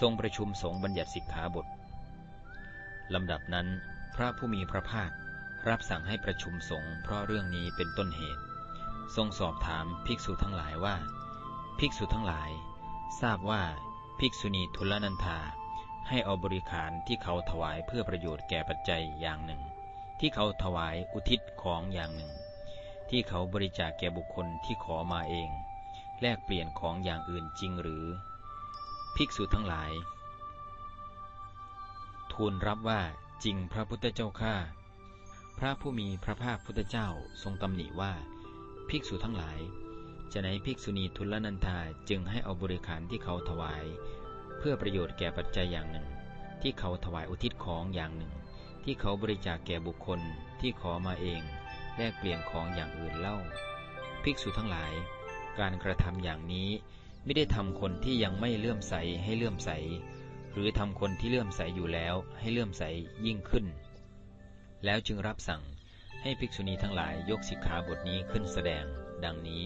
ทรงประชุมสงฆ์บัญญัติสิกขาบทลำดับนั้น พระผู้มีพระภาครับสั่งให้ประชุมสงฆ์เพราะเรื่องนี้เป็นต้นเหตุ ทรงสอบถามภิกษุทั้งหลายว่า ภิกษุทั้งหลาย ทราบว่าภิกษุณีทุลนันธาให้เอาบริขารที่เขาถวายเพื่อประโยชน์แก่ปัจจัยอย่างหนึ่ง ที่เขาถวายอุทิศของอย่างหนึ่ง ที่เขาบริจาคแก่บุคคลที่ขอมาเอง แลกเปลี่ยนของอย่างอื่นจริงหรือ ภิกษุทั้งหลาย ทูลรับว่าจริงพระพุทธเจ้าข้าพระผู้มีพระภาคพุทธเจ้าทรงตำหนิว่า ภิกษุทั้งหลาย จะไหนภิกษุณีทุลนันธาจึงให้เอาบริขารที่เขาถวาย เพื่อประโยชน์แก่ปัจจัยอย่างหนึ่ง ที่เขาถวายอุทิศของอย่างหนึ่ง ที่เขาบริจาคแก่บุคคลที่ขอมาเองแลกเปลี่ยนของอย่างอื่นเล่า ภิกษุทั้งหลาย การกระทำอย่างนี้ ไม่ได้ทำคนที่ยังไม่เลื่อมใสให้เลื่อมใส หรือทำคนที่เลื่อมใสอยู่แล้วให้เลื่อมใสยิ่งขึ้น แล้วจึงรับสั่งให้ภิกษุณีทั้งหลายยกสิกขาบทนี้ขึ้นแสดง ดังนี้